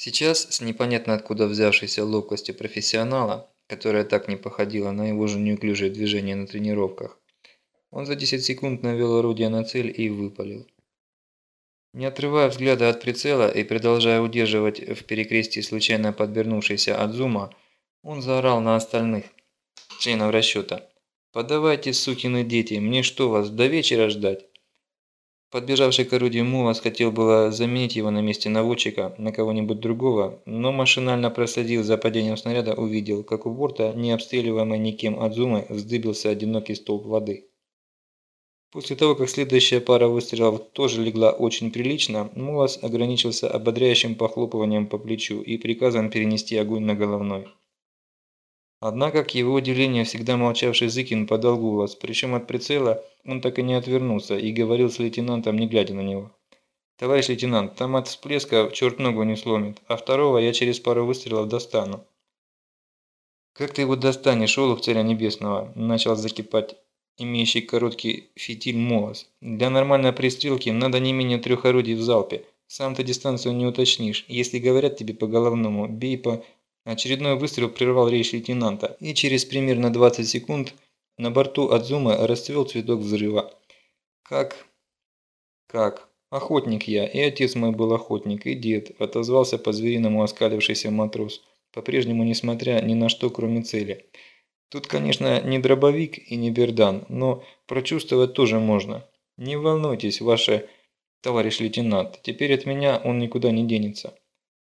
Сейчас, с непонятно откуда взявшейся ловкостью профессионала, которая так не походила на его же неуклюжие движения на тренировках, он за 10 секунд навел орудие на цель и выпалил. Не отрывая взгляда от прицела и продолжая удерживать в перекрестии случайно подвернувшийся от зума, он заорал на остальных членов расчета. «Подавайте, сукины дети, мне что вас, до вечера ждать?» Подбежавший к орудию Мулас хотел было заменить его на месте наводчика на кого-нибудь другого, но машинально проследил за падением снаряда, увидел, как у борта, не обстреливаемый никем от зумы, вздыбился одинокий столб воды. После того, как следующая пара выстрелов тоже легла очень прилично, Мулас ограничился ободряющим похлопыванием по плечу и приказом перенести огонь на головной. Однако, к его удивлению, всегда молчавший Зыкин подал голос, причем от прицела он так и не отвернулся и говорил с лейтенантом, не глядя на него. «Товарищ лейтенант, там от всплеска черт ногу не сломит, а второго я через пару выстрелов достану». «Как ты его достанешь, Олух Царя Небесного?» – начал закипать имеющий короткий фитиль Молос. Для нормальной пристрелки надо не менее трех орудий в залпе. Сам ты дистанцию не уточнишь. Если говорят тебе по головному, бей по... Очередной выстрел прервал речь лейтенанта, и через примерно 20 секунд на борту от зума расцвел цветок взрыва. Как? Как? Охотник я, и отец мой был охотник, и дед, отозвался по-звериному оскалившийся матрос, по-прежнему несмотря ни на что, кроме цели. Тут, конечно, не дробовик и не бердан, но прочувствовать тоже можно. Не волнуйтесь, ваше товарищ лейтенант, теперь от меня он никуда не денется.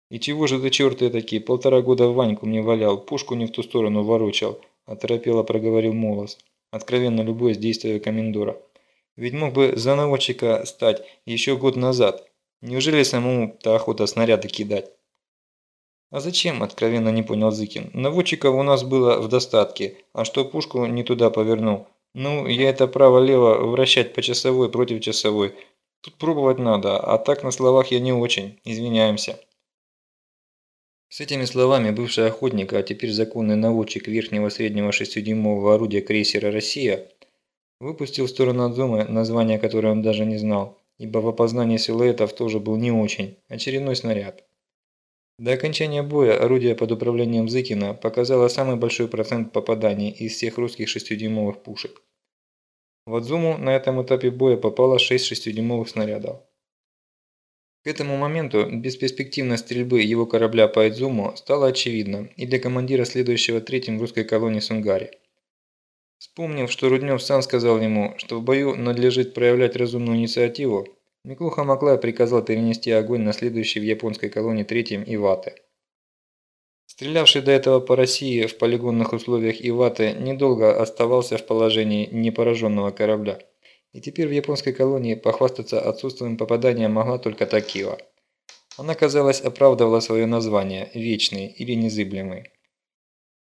И чего же за черты такие, полтора года Ваньку мне валял, пушку не в ту сторону ворочал, оторопело проговорил Молос, откровенно любой действия комендора. Ведь мог бы за наводчика стать еще год назад. Неужели самому-то охота снаряды кидать? «А зачем?» – откровенно не понял Зыкин. «Наводчиков у нас было в достатке, а что пушку не туда повернул? Ну, я это право-лево вращать по часовой против часовой. Тут пробовать надо, а так на словах я не очень. Извиняемся». С этими словами бывший охотник, а теперь законный наводчик верхнего среднего шестидюймового орудия крейсера «Россия» выпустил в сторону Адзумы название, которое он даже не знал, ибо в опознании силуэтов тоже был не очень, очередной снаряд. До окончания боя орудие под управлением Зыкина показало самый большой процент попаданий из всех русских 6-дюймовых пушек. В Адзуму на этом этапе боя попало 6 6-дюймовых снарядов. К этому моменту бесперспективность стрельбы его корабля по Эдзуму стала очевидна и для командира следующего третьим русской колонии Сунгари. Вспомнив, что Руднев сам сказал ему, что в бою надлежит проявлять разумную инициативу, Миклуха Маклай приказал перенести огонь на следующий в японской колонии третьем Ивате. Стрелявший до этого по России в полигонных условиях Иваты недолго оставался в положении непораженного корабля. И теперь в японской колонии похвастаться отсутствием попадания могла только Такива. Она, казалось, оправдывала свое название – Вечный или Незыблемый.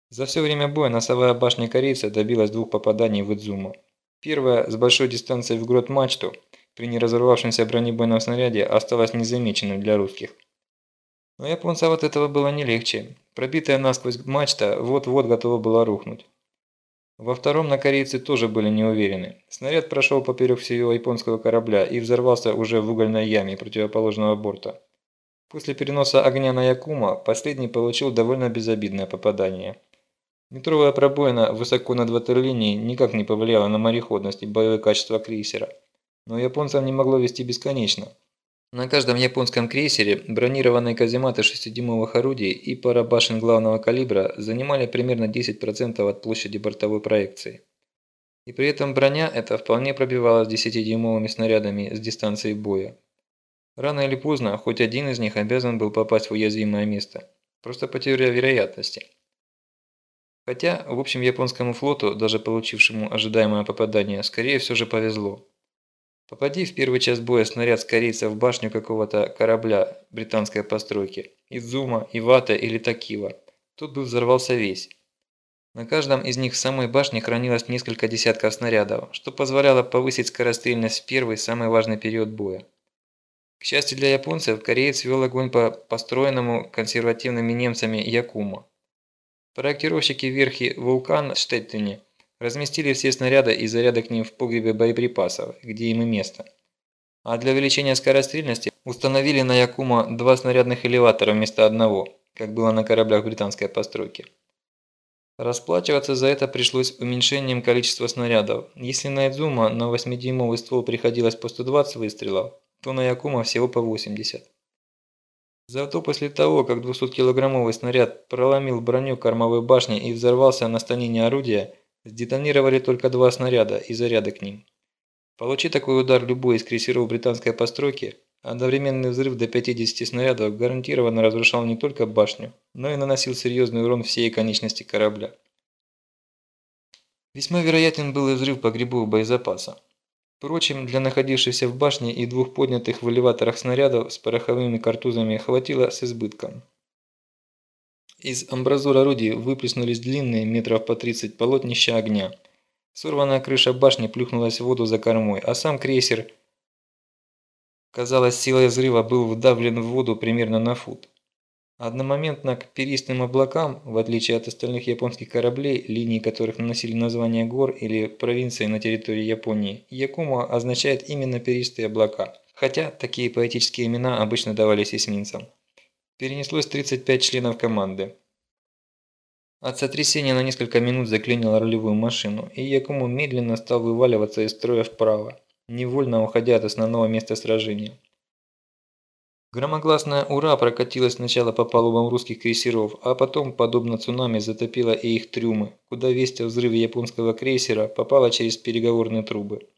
За все время боя носовая башня корейца добилась двух попаданий в Идзуму. Первая с большой дистанцией в грот мачту – при неразорвавшемся бронебойном снаряде осталось незамеченным для русских. Но японцам от этого было не легче. Пробитая насквозь мачта вот-вот готова была рухнуть. Во втором на корейцы тоже были не уверены. Снаряд прошел поперек всего японского корабля и взорвался уже в угольной яме противоположного борта. После переноса огня на Якума последний получил довольно безобидное попадание. Метровая пробоина высоко над ватерлинией никак не повлияла на мореходность и боевое качество крейсера но японцам не могло вести бесконечно. На каждом японском крейсере бронированные казематы 6-дюймовых орудий и пара башен главного калибра занимали примерно 10% от площади бортовой проекции. И при этом броня эта вполне пробивалась 10-дюймовыми снарядами с дистанции боя. Рано или поздно хоть один из них обязан был попасть в уязвимое место, просто по теории вероятности. Хотя, в общем, японскому флоту, даже получившему ожидаемое попадание, скорее все же повезло. Попади в первый час боя снаряд с корейца в башню какого-то корабля британской постройки, Изума, Ивата или Такива, тут бы взорвался весь. На каждом из них в самой башне хранилось несколько десятков снарядов, что позволяло повысить скорострельность в первый, самый важный период боя. К счастью для японцев, кореец вел огонь по построенному консервативными немцами Якума. Проектировщики верхи «Вулкан» в Штеттине Разместили все снаряды и заряды к ним в погребе боеприпасов, где им и место. А для увеличения скорострельности установили на Якума два снарядных элеватора вместо одного, как было на кораблях британской постройки. Расплачиваться за это пришлось уменьшением количества снарядов. Если на Эдзума на 8-дюймовый ствол приходилось по 120 выстрелов, то на Якума всего по 80. Зато после того, как 200-килограммовый снаряд проломил броню кормовой башни и взорвался на станине орудия, сдетонировали только два снаряда и заряды к ним. Получи такой удар любой из крейсеров британской постройки, одновременный взрыв до 50 снарядов гарантированно разрушал не только башню, но и наносил серьезный урон всей конечности корабля. Весьма вероятен был и взрыв погребов боезапаса. Впрочем, для находившихся в башне и двух поднятых в элеваторах снарядов с пороховыми картузами хватило с избытком. Из амбразур орудий выплеснулись длинные, метров по 30 полотнища огня – Сорванная крыша башни плюхнулась в воду за кормой, а сам крейсер, казалось, силой взрыва был вдавлен в воду примерно на фут. Одномоментно к перистым облакам, в отличие от остальных японских кораблей, линии которых наносили название гор или провинций на территории Японии, Якума означает именно перистые облака, хотя такие поэтические имена обычно давались эсминцам. Перенеслось 35 членов команды. От сотрясения на несколько минут заклинило рулевую машину, и Якому медленно стал вываливаться из строя вправо, невольно уходя от основного места сражения. Громогласное «Ура» прокатилось сначала по палубам русских крейсеров, а потом, подобно цунами, затопило и их трюмы, куда весть о взрыве японского крейсера попала через переговорные трубы.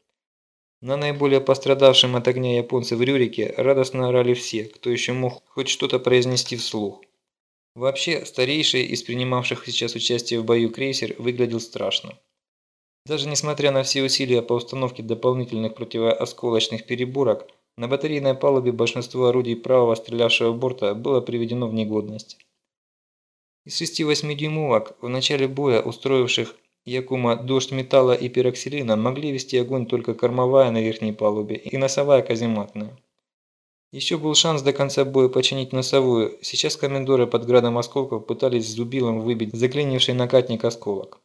На наиболее пострадавшем от огня японцев в Рюрике радостно орали все, кто еще мог хоть что-то произнести вслух. Вообще, старейший из принимавших сейчас участие в бою крейсер выглядел страшно. Даже несмотря на все усилия по установке дополнительных противоосколочных переборок, на батарейной палубе большинство орудий правого стрелявшего борта было приведено в негодность. Из шести 8 дюймовок в начале боя устроивших Якума дождь металла и пероксилина могли вести огонь только кормовая на верхней палубе и носовая казематная. Еще был шанс до конца боя починить носовую. Сейчас комендоры под градом осколков пытались с зубилом выбить заклинивший накатник осколок.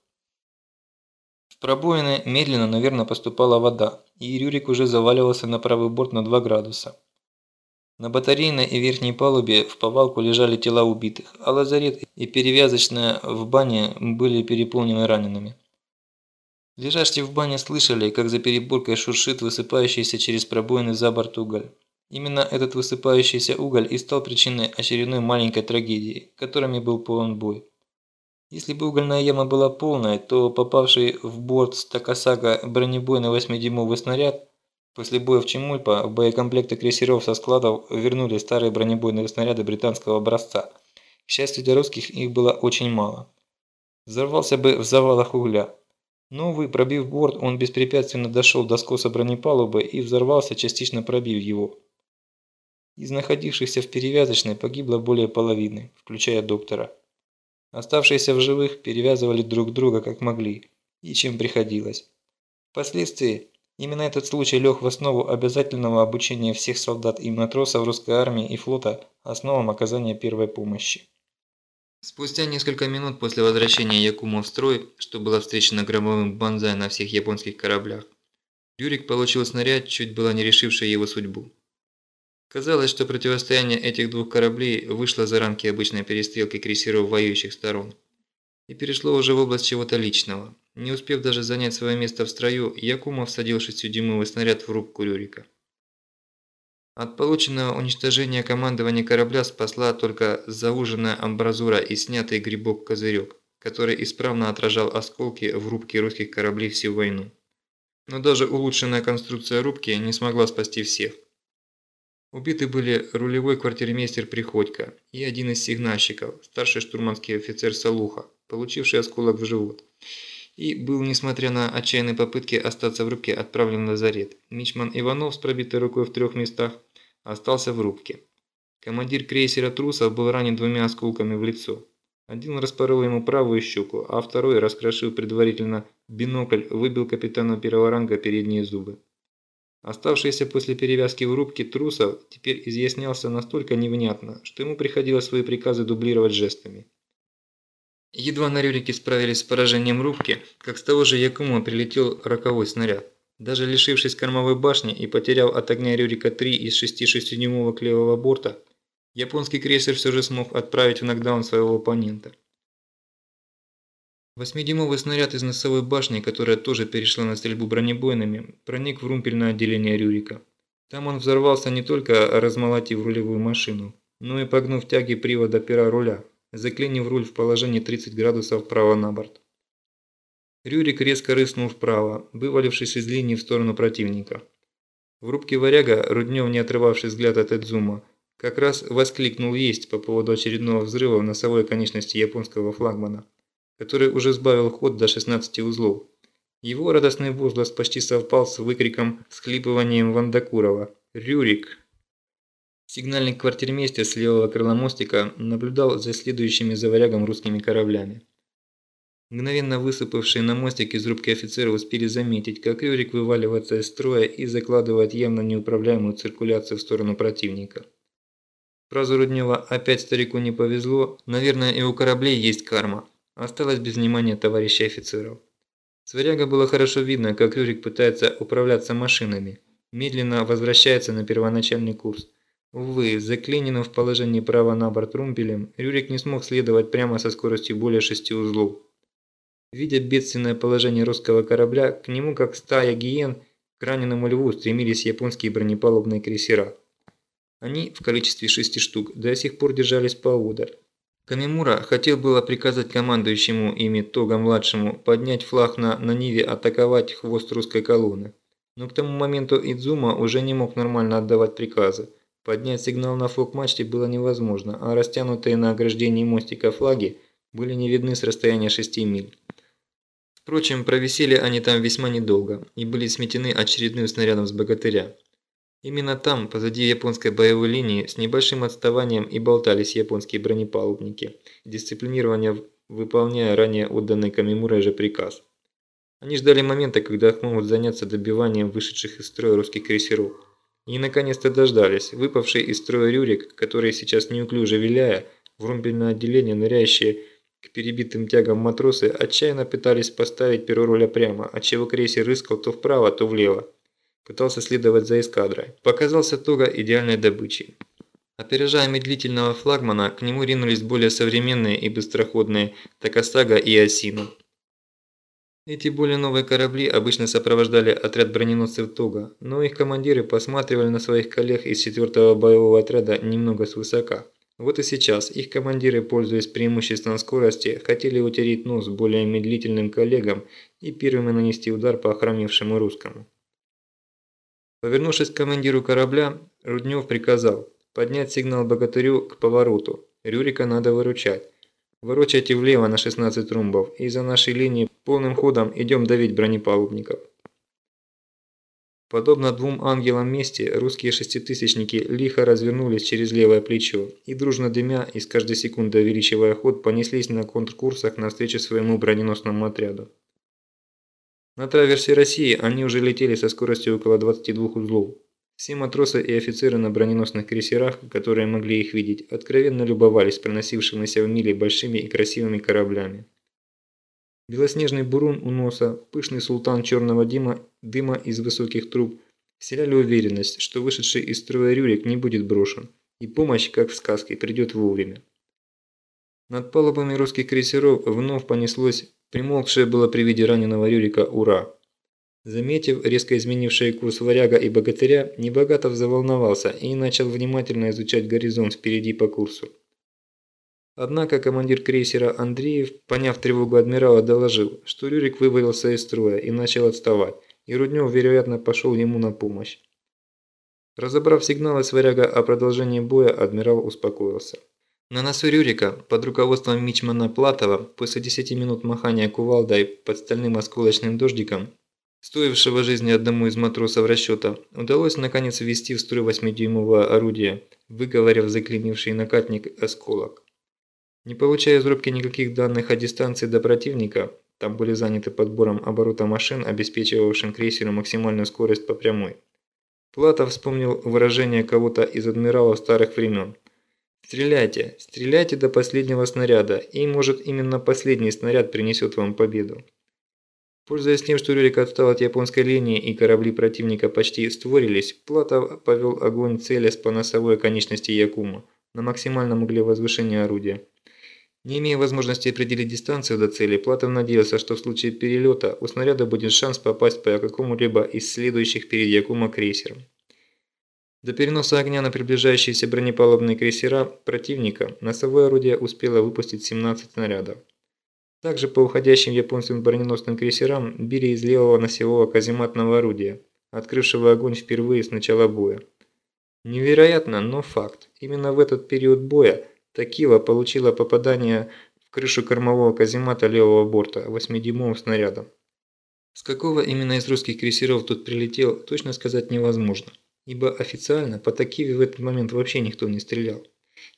В пробоины медленно, наверное, поступала вода, и Рюрик уже заваливался на правый борт на 2 градуса. На батарейной и верхней палубе в повалку лежали тела убитых, а лазарет и перевязочная в бане были переполнены ранеными. Лежащие в бане слышали, как за переборкой шуршит высыпающийся через пробоины за борт уголь. Именно этот высыпающийся уголь и стал причиной очередной маленькой трагедии, которыми был полон бой. Если бы угольная яма была полная, то попавший в борт Стакасака бронебойный 8-дюймовый снаряд после боя в Чемульпа в боекомплекты крейсеров со складов вернули старые бронебойные снаряды британского образца. К счастью для русских, их было очень мало. Взорвался бы в завалах угля. Новый, пробив борт, он беспрепятственно дошел до скоса бронепалубы и взорвался, частично пробив его. Из находившихся в перевязочной погибло более половины, включая доктора. Оставшиеся в живых перевязывали друг друга как могли и чем приходилось. Впоследствии именно этот случай лег в основу обязательного обучения всех солдат и матросов русской армии и флота основам оказания первой помощи. Спустя несколько минут после возвращения Якума в строй, что было встречено громовым банзай на всех японских кораблях, Юрик получил снаряд, чуть было не решивший его судьбу. Казалось, что противостояние этих двух кораблей вышло за рамки обычной перестрелки крейсеров воюющих сторон и перешло уже в область чего-то личного. Не успев даже занять свое место в строю, Якумов всадил шестидюймовый снаряд в рубку Рюрика. От полученного уничтожения командования корабля спасла только зауженная амбразура и снятый грибок-козырек, который исправно отражал осколки в рубке русских кораблей всю войну. Но даже улучшенная конструкция рубки не смогла спасти всех. Убиты были рулевой квартирмейстер Приходько и один из сигнальщиков, старший штурманский офицер Салуха, получивший осколок в живот. И был, несмотря на отчаянные попытки остаться в рубке, отправлен в лазарет. Мичман Иванов с пробитой рукой в трех местах остался в рубке. Командир крейсера Трусов был ранен двумя осколками в лицо. Один распорол ему правую щеку, а второй, раскрошив предварительно бинокль, выбил капитану первого ранга передние зубы. Оставшийся после перевязки в рубке трусов теперь изъяснялся настолько невнятно, что ему приходилось свои приказы дублировать жестами. Едва на Рюрике справились с поражением рубки, как с того же Якума прилетел роковой снаряд. Даже лишившись кормовой башни и потеряв от огня Рюрика-3 из 6 6-дюймовок левого борта, японский крейсер все же смог отправить в нокдаун своего оппонента. Восьмидюймовый снаряд из носовой башни, которая тоже перешла на стрельбу бронебойными, проник в румпельное отделение Рюрика. Там он взорвался не только размолотив рулевую машину, но и погнув тяги привода пера руля, заклинив руль в положении 30 градусов вправо на борт. Рюрик резко рыснул вправо, вывалившись из линии в сторону противника. В рубке варяга Руднев, не отрывавший взгляд от Эдзума, как раз воскликнул есть по поводу очередного взрыва в носовой конечности японского флагмана который уже сбавил ход до 16 узлов. Его радостный возглас почти совпал с выкриком схлипыванием Вандакурова «Рюрик!». Сигнальный квартирмейстер с левого крыла мостика наблюдал за следующими за варягом русскими кораблями. Мгновенно высыпавшие на мостик из рубки офицеры успели заметить, как Рюрик вываливается из строя и закладывает явно неуправляемую циркуляцию в сторону противника. Фразу Руднева «опять старику не повезло», наверное и у кораблей есть карма осталось без внимания товарищей офицеров. С варяга было хорошо видно, как Рюрик пытается управляться машинами, медленно возвращается на первоначальный курс. Увы, заклиненным в положении права на борт румпелем, Рюрик не смог следовать прямо со скоростью более 6 узлов. Видя бедственное положение русского корабля, к нему как стая гиен к раненому льву стремились японские бронепалубные крейсера. Они в количестве шести штук до сих пор держались поодаль, Камимура хотел было приказать командующему ими Тога-младшему поднять флаг на, на Ниве атаковать хвост русской колонны. Но к тому моменту Идзума уже не мог нормально отдавать приказы. Поднять сигнал на флаг-мачте было невозможно, а растянутые на ограждении мостика флаги были не видны с расстояния 6 миль. Впрочем, провисели они там весьма недолго и были сметены очередным снарядом с богатыря. Именно там, позади японской боевой линии, с небольшим отставанием и болтались японские бронепалубники, дисциплинированно выполняя ранее отданный Камимурой же приказ. Они ждали момента, когда смогут заняться добиванием вышедших из строя русских крейсеров. И наконец-то дождались, выпавший из строя Рюрик, который сейчас неуклюже виляя, в румпельное отделение ныряющие к перебитым тягам матросы отчаянно пытались поставить перо руля прямо, отчего крейсер рыскал то вправо, то влево пытался следовать за эскадрой. Показался Тога идеальной добычей. Опережая медлительного флагмана, к нему ринулись более современные и быстроходные Такасага и Осина. Эти более новые корабли обычно сопровождали отряд броненосцев Тога, но их командиры посматривали на своих коллег из 4-го боевого отряда немного свысока. Вот и сейчас их командиры, пользуясь преимуществом скорости, хотели утереть нос более медлительным коллегам и первыми нанести удар по охранившему русскому. Повернувшись к командиру корабля, Руднев приказал поднять сигнал богатырю к повороту. Рюрика надо выручать. Ворочайте влево на 16 румбов и за нашей линией полным ходом идем давить бронепалубников. Подобно двум ангелам мести, русские шеститысячники лихо развернулись через левое плечо и, дружно дымя и с каждой секундой увеличивая ход, понеслись на контркурсах навстречу своему броненосному отряду. На траверсе России они уже летели со скоростью около 22 узлов. Все матросы и офицеры на броненосных крейсерах, которые могли их видеть, откровенно любовались проносившимися в миле большими и красивыми кораблями. Белоснежный бурун у носа, пышный султан черного дима, дыма из высоких труб вселяли уверенность, что вышедший из строя Рюрик не будет брошен, и помощь, как в сказке, придет вовремя. Над палубами русских крейсеров вновь понеслось Примолкшее было при виде раненого Рюрика «Ура!». Заметив резко изменивший курс варяга и богатыря, Небогатов заволновался и начал внимательно изучать горизонт впереди по курсу. Однако командир крейсера Андреев, поняв тревогу адмирала, доложил, что Рюрик вывалился из строя и начал отставать, и Руднев, вероятно, пошел ему на помощь. Разобрав сигналы с варяга о продолжении боя, адмирал успокоился. На носу Рюрика, под руководством Мичмана Платова, после 10 минут махания кувалдой под стальным осколочным дождиком, стоившего жизни одному из матросов расчета, удалось наконец ввести в строй 8-дюймовое орудие, выговорив заклинивший накатник осколок. Не получая из рубки никаких данных о дистанции до противника, там были заняты подбором оборота машин, обеспечивавшим крейсеру максимальную скорость по прямой. Платов вспомнил выражение кого-то из адмиралов старых времен – Стреляйте, стреляйте до последнего снаряда, и может именно последний снаряд принесет вам победу. Пользуясь тем, что Рюрик отстал от японской линии и корабли противника почти створились, Платов повел огонь целясь по носовой конечности Якума на максимальном угле возвышения орудия. Не имея возможности определить дистанцию до цели, Платов надеялся, что в случае перелета у снаряда будет шанс попасть по какому-либо из следующих перед Якума крейсером. До переноса огня на приближающиеся бронепалубные крейсера противника носовое орудие успело выпустить 17 снарядов. Также по уходящим японским броненосным крейсерам били из левого носевого казематного орудия, открывшего огонь впервые с начала боя. Невероятно, но факт. Именно в этот период боя Такива получила попадание в крышу кормового каземата левого борта 8-дюймовым снарядом. С какого именно из русских крейсеров тут прилетел, точно сказать невозможно, ибо официально по Такиве в этот момент вообще никто не стрелял.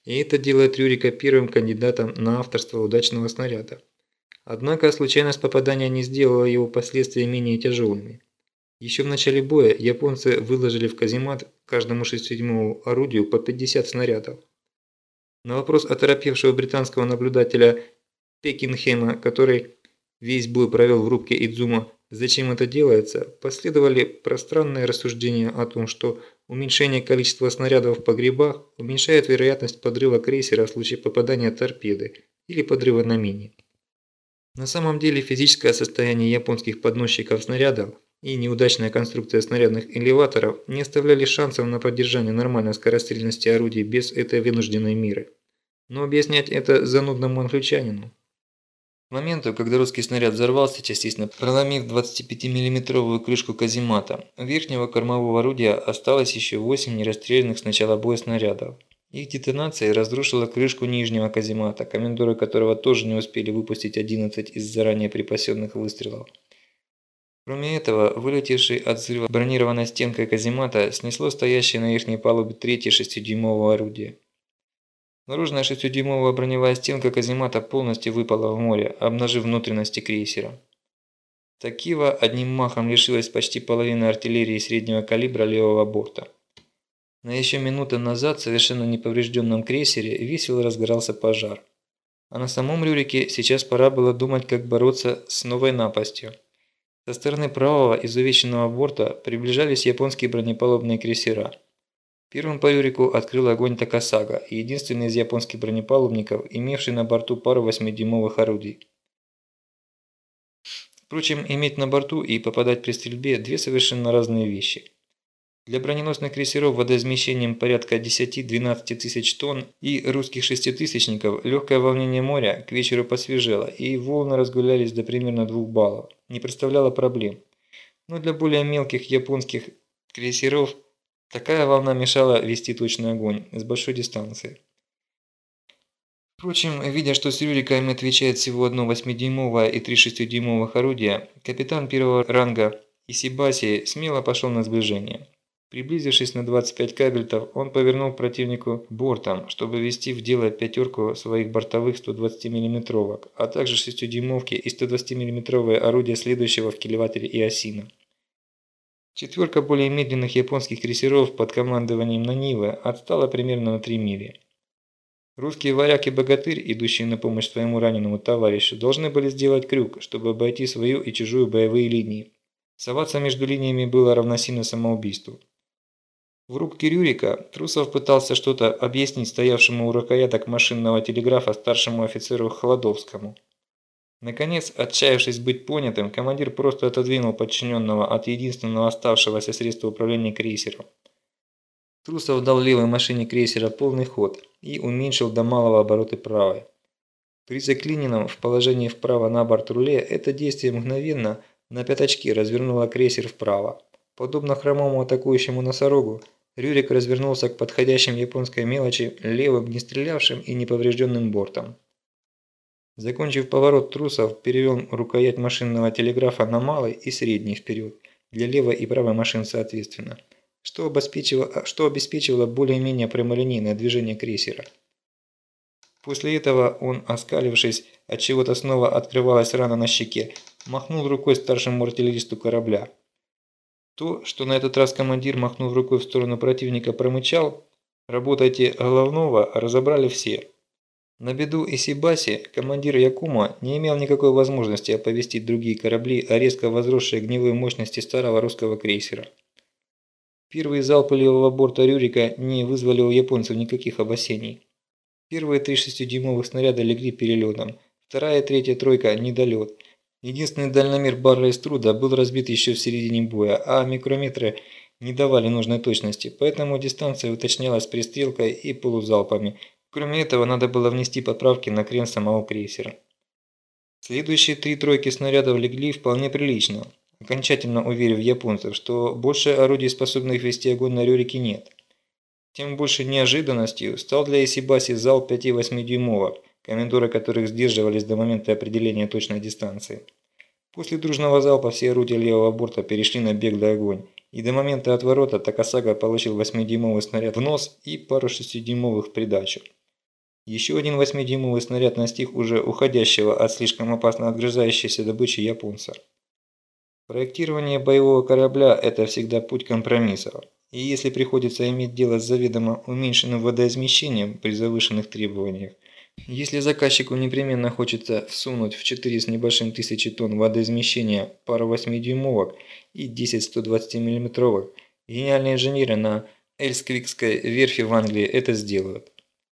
И это делает Рюрика первым кандидатом на авторство удачного снаряда. Однако случайность попадания не сделала его последствия менее тяжелыми. Еще в начале боя японцы выложили в каземат каждому 6-7 орудию по 50 снарядов. На вопрос оторопевшего британского наблюдателя Пекинхема, который весь бой провел в рубке Идзума, зачем это делается, последовали пространные рассуждения о том, что уменьшение количества снарядов в погребах уменьшает вероятность подрыва крейсера в случае попадания торпеды или подрыва на мине. На самом деле физическое состояние японских подносчиков снарядов и неудачная конструкция снарядных элеваторов не оставляли шансов на поддержание нормальной скорострельности орудий без этой вынужденной меры. Но объяснять это занудному англичанину. К моменту, когда русский снаряд взорвался, частично проломив 25 миллиметровую крышку каземата, верхнего кормового орудия осталось еще 8 нерастрелянных с начала боя снарядов. Их детонация разрушила крышку нижнего каземата, комендоры которого тоже не успели выпустить 11 из заранее припасенных выстрелов. Кроме этого, вылетевший от взрыва бронированной стенкой каземата снесло стоящее на верхней палубе третье шестидюймовое орудие. Наружная шестидюймовая броневая стенка каземата полностью выпала в море, обнажив внутренности крейсера. Такива одним махом лишилась почти половины артиллерии среднего калибра левого борта. На еще минуту назад в совершенно неповрежденном крейсере весело разгорался пожар. А на самом Рюрике сейчас пора было думать, как бороться с новой напастью. Со стороны правого изувеченного борта приближались японские бронепалубные крейсера. Первым по Рюрику открыл огонь Такасага, единственный из японских бронепалубников, имевший на борту пару 8-дюймовых орудий. Впрочем, иметь на борту и попадать при стрельбе – две совершенно разные вещи. Для броненосных крейсеров водоизмещением порядка 10-12 тысяч тонн и русских шеститысячников легкое волнение моря к вечеру посвежело, и волны разгулялись до примерно 2 баллов. Не представляло проблем. Но для более мелких японских крейсеров такая волна мешала вести точный огонь с большой дистанции. Впрочем, видя, что с Рюриками отвечает всего одно 8-дюймовое и три 6-дюймовых орудия, капитан первого ранга Исибаси смело пошел на сближение. Приблизившись на 25 кабельтов, он повернул противнику бортом, чтобы ввести в дело пятерку своих бортовых 120 миллиметровок, а также 6-дюймовки и 120 миллиметровые орудия следующего в кильватере и осина. Четверка более медленных японских крейсеров под командованием Нанивы отстала примерно на 3 мили. Русские варяг и богатырь, идущие на помощь своему раненому товарищу, должны были сделать крюк, чтобы обойти свою и чужую боевые линии. Соваться между линиями было равносильно самоубийству. В рубке Рюрика Трусов пытался что-то объяснить стоявшему у рукояток машинного телеграфа старшему офицеру Холодовскому. Наконец, отчаявшись быть понятым, командир просто отодвинул подчиненного от единственного оставшегося средства управления крейсером. Трусов дал левой машине крейсера полный ход и уменьшил до малого обороты правой. При заклиненном в положении вправо на борт руле это действие мгновенно на пятачке развернуло крейсер вправо. Подобно хромому атакующему носорогу, Рюрик развернулся к подходящим японской мелочи левым не стрелявшим и неповрежденным бортом. Закончив поворот трусов, перевел рукоять машинного телеграфа на малый и средний вперед, для левой и правой машин соответственно, что обеспечивало, что обеспечивало более-менее прямолинейное движение крейсера. После этого он, оскалившись, от чего-то снова открывалась рана на щеке, махнул рукой старшему артиллеристу корабля. То, что на этот раз командир, махнув рукой в сторону противника, промычал «Работайте головного» разобрали все. На беду Исибаси командир Якума не имел никакой возможности оповестить другие корабли о резко возросшей огневой мощности старого русского крейсера. Первые залпы левого борта Рюрика не вызвали у японцев никаких опасений. Первые три шестидюймовых снаряда легли перелетом, вторая и третья тройка – недолет. Единственный дальномер Барра Труда был разбит еще в середине боя, а микрометры не давали нужной точности, поэтому дистанция уточнялась пристрелкой и полузалпами – Кроме этого, надо было внести поправки на крен самого крейсера. Следующие три тройки снарядов легли вполне прилично, окончательно уверив японцев, что больше орудий, способных вести огонь на Рюрике, нет. Тем больше неожиданностью стал для Исибаси зал 5-8 дюймовок, комендоры которых сдерживались до момента определения точной дистанции. После дружного залпа все орудия левого борта перешли на беглый огонь, и до момента отворота Такасага получил 8-дюймовый снаряд в нос и пару 6-дюймовых в придачу. Еще один 8-дюймовый снаряд настиг уже уходящего от слишком опасно отгрызающейся добычи японца. Проектирование боевого корабля – это всегда путь компромиссов. И если приходится иметь дело с заведомо уменьшенным водоизмещением при завышенных требованиях, если заказчику непременно хочется всунуть в 4 с небольшим тысячи тонн водоизмещения пару 8-дюймовок и 10 120 миллиметровых, гениальные инженеры на Эльсквикской верфи в Англии это сделают.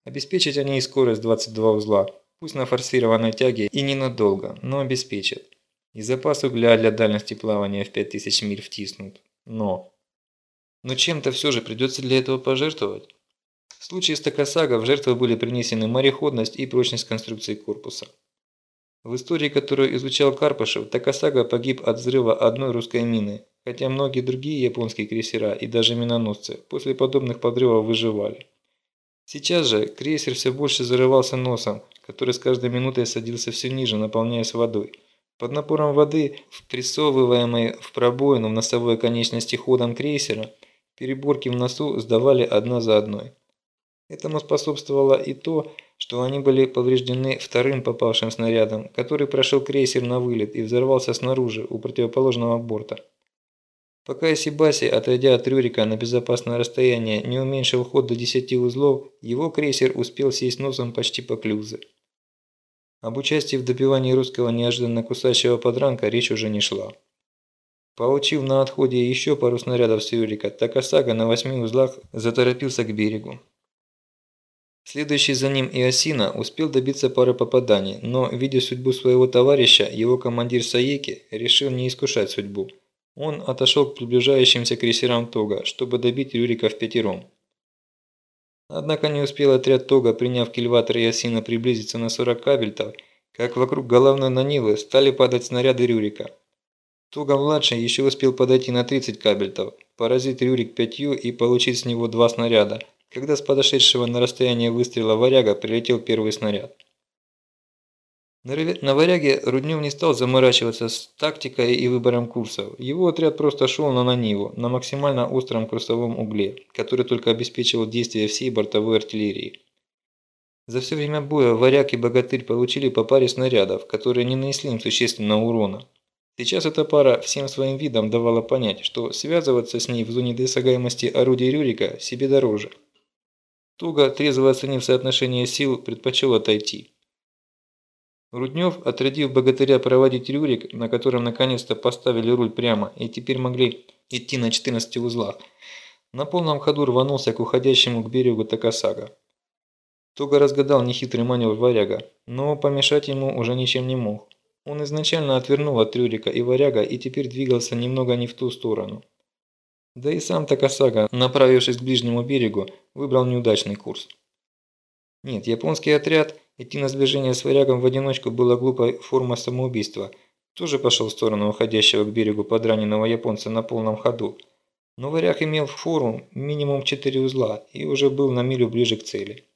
Обеспечить они и скорость 22 узла, пусть на форсированной тяге и ненадолго, но обеспечат. И запас угля для дальности плавания в 5000 миль втиснут. Но... Но чем-то все же придется для этого пожертвовать. В случае с Такасага в жертву были принесены мореходность и прочность конструкции корпуса. В истории, которую изучал Карпашев, Такасага погиб от взрыва одной русской мины, хотя многие другие японские крейсера и даже миноносцы после подобных подрывов выживали. Сейчас же крейсер все больше зарывался носом, который с каждой минутой садился все ниже, наполняясь водой. Под напором воды, впрессовываемой в пробоину в носовой конечности ходом крейсера, переборки в носу сдавали одна за одной. Этому способствовало и то, что они были повреждены вторым попавшим снарядом, который прошел крейсер на вылет и взорвался снаружи, у противоположного борта. Пока Сибаси, отойдя от Рюрика на безопасное расстояние, не уменьшил ход до 10 узлов, его крейсер успел сесть носом почти по клюзы. Об участии в добивании русского неожиданно кусающего подранка речь уже не шла. Получив на отходе еще пару снарядов с Рюрика, Такасага на восьми узлах заторопился к берегу. Следующий за ним Иосина успел добиться пары попаданий, но, видя судьбу своего товарища, его командир Саеки решил не искушать судьбу. Он отошел к приближающимся крейсерам Тога, чтобы добить Рюрика в пятером. Однако не успел отряд Тога, приняв кильватор Ясина приблизиться на 40 кабельтов, как вокруг головной Нанилы стали падать снаряды Рюрика. Тога-младший еще успел подойти на 30 кабельтов, поразить Рюрик пятью и получить с него два снаряда, когда с подошедшего на расстояние выстрела варяга прилетел первый снаряд. На варяге Руднев не стал заморачиваться с тактикой и выбором курсов. Его отряд просто шел на Наниву, на максимально остром курсовом угле, который только обеспечивал действие всей бортовой артиллерии. За все время боя варяг и богатырь получили по паре снарядов, которые не нанесли им существенного урона. Сейчас эта пара всем своим видом давала понять, что связываться с ней в зоне досягаемости орудия Рюрика себе дороже. Туго, трезво оценив соотношение сил, предпочел отойти. Руднев, отрядив богатыря проводить Рюрик, на котором наконец-то поставили руль прямо и теперь могли идти на 14 узлах, на полном ходу рванулся к уходящему к берегу Такасага. Туго разгадал нехитрый маневр варяга, но помешать ему уже ничем не мог. Он изначально отвернул от Рюрика и варяга и теперь двигался немного не в ту сторону. Да и сам Такасага, направившись к ближнему берегу, выбрал неудачный курс. Нет, японский отряд Идти на сближение с варягом в одиночку было глупой формой самоубийства. Тоже пошел в сторону уходящего к берегу подраненного японца на полном ходу. Но варяг имел форум минимум 4 узла и уже был на милю ближе к цели.